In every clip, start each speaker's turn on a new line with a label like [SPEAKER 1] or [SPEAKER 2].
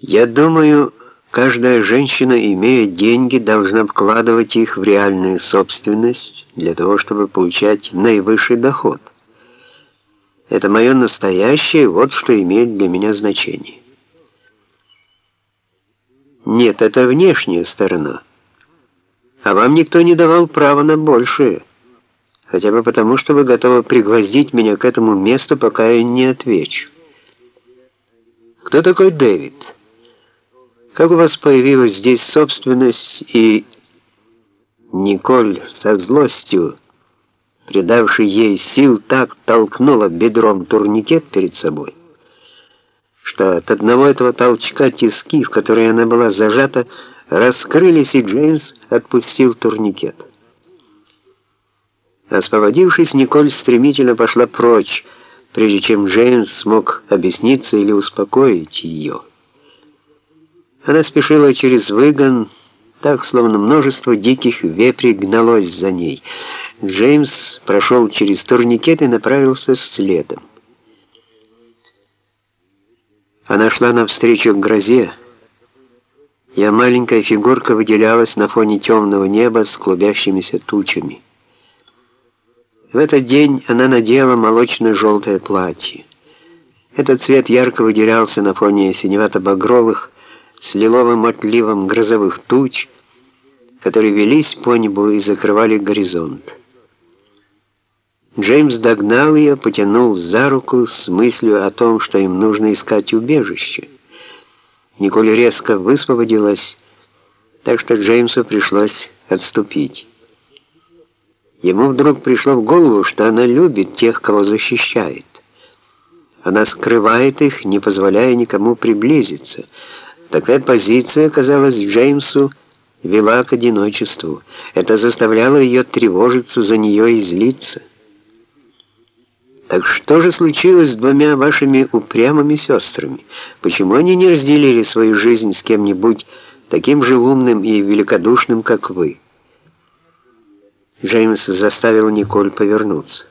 [SPEAKER 1] Я думаю, каждая женщина, имея деньги, должна вкладывать их в реальную собственность для того, чтобы получать наивысший доход. Это мое настоящее, вот что имеет для меня значение. Нет, это внешняя сторона. А вам никто не давал права на большее. Хотя бы потому, что вы готовы пригвоздить меня к этому месту, пока я не отвечу. Кто такой Дэвид? Как у вас появилась здесь собственность и... Николь со злостью, придавший ей сил, так толкнула бедром турникет перед собой, что от одного этого толчка тиски, в которые она была зажата, раскрылись, и Джеймс отпустил турникет. Освободившись, Николь стремительно пошла прочь, прежде чем Джеймс смог объясниться или успокоить ее. Она спешила через выгон, так, словно множество диких вепрей гналось за ней. Джеймс прошел через турникет и направился следом. Она шла навстречу грозе. Я маленькая фигурка выделялась на фоне темного неба с клубящимися тучами. В этот день она надела молочно-желтое платье. Этот цвет ярко выделялся на фоне синевато-багровых с лиловым отливом грозовых туч, которые велись по небу и закрывали горизонт. Джеймс догнал ее, потянул за руку с мыслью о том, что им нужно искать убежище. Николь резко высвободилась, так что Джеймсу пришлось отступить. Ему вдруг пришло в голову, что она любит тех, кого защищает. Она скрывает их, не позволяя никому приблизиться. Такая позиция, казалось Джеймсу, вела к одиночеству. Это заставляло ее тревожиться за нее и злиться. Так что же случилось с двумя вашими упрямыми сестрами? Почему они не разделили свою жизнь с кем-нибудь таким же умным и великодушным, как вы? Джеймс заставил Николь повернуться.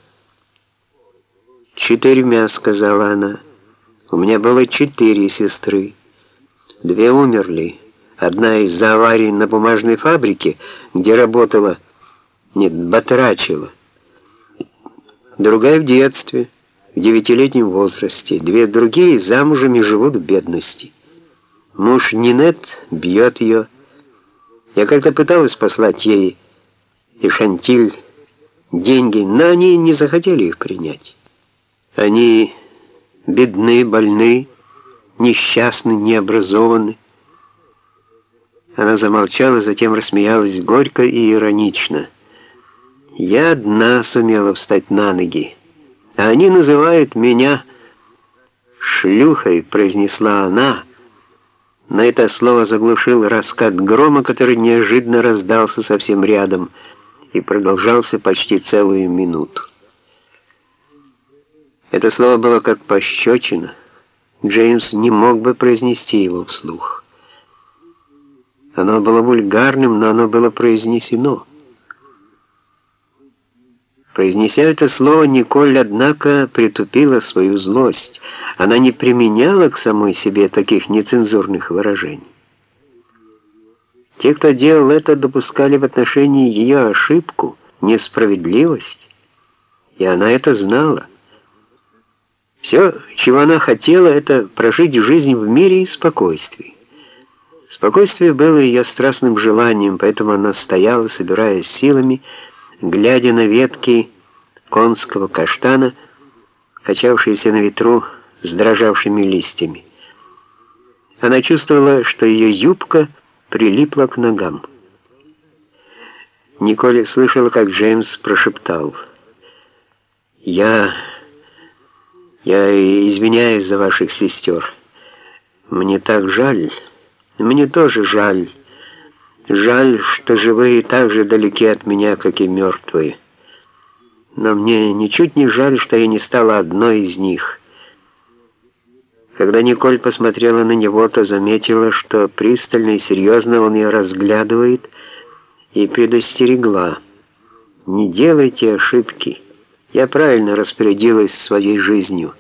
[SPEAKER 1] «Четырьмя», — сказала она. «У меня было четыре сестры. Две умерли. Одна из-за аварии на бумажной фабрике, где работала, нет, батрачила. Другая в детстве, в девятилетнем возрасте. Две другие замужем и живут в бедности. Муж Нинет бьет ее. Я как-то пыталась послать ей и Шантиль деньги, но они не захотели их принять. Они бедны, больны, несчастны, необразованы. Она замолчала, затем рассмеялась горько и иронично. «Я одна сумела встать на ноги, а они называют меня шлюхой», — произнесла она. На это слово заглушил раскат грома, который неожиданно раздался совсем рядом — и продолжался почти целую минуту. Это слово было как пощечина. Джеймс не мог бы произнести его вслух. Оно было вульгарным, но оно было произнесено. Произнеся это слово, Николь, однако, притупила свою злость. Она не применяла к самой себе таких нецензурных выражений. Те, кто делал это, допускали в отношении ее ошибку, несправедливость, и она это знала. Все, чего она хотела, это прожить жизнь в мире и спокойствии. Спокойствие было ее страстным желанием, поэтому она стояла, собираясь силами, глядя на ветки конского каштана, качавшиеся на ветру с дрожавшими листьями. Она чувствовала, что ее юбка — прилипла к ногам. Николь слышала, как Джеймс прошептал. «Я... я извиняюсь за ваших сестер. Мне так жаль. Мне тоже жаль. Жаль, что живые так же далеки от меня, как и мертвые. Но мне ничуть не жаль, что я не стала одной из них». Когда Николь посмотрела на него, то заметила, что пристально и серьезно он ее разглядывает, и предостерегла. «Не делайте ошибки. Я правильно распорядилась своей жизнью».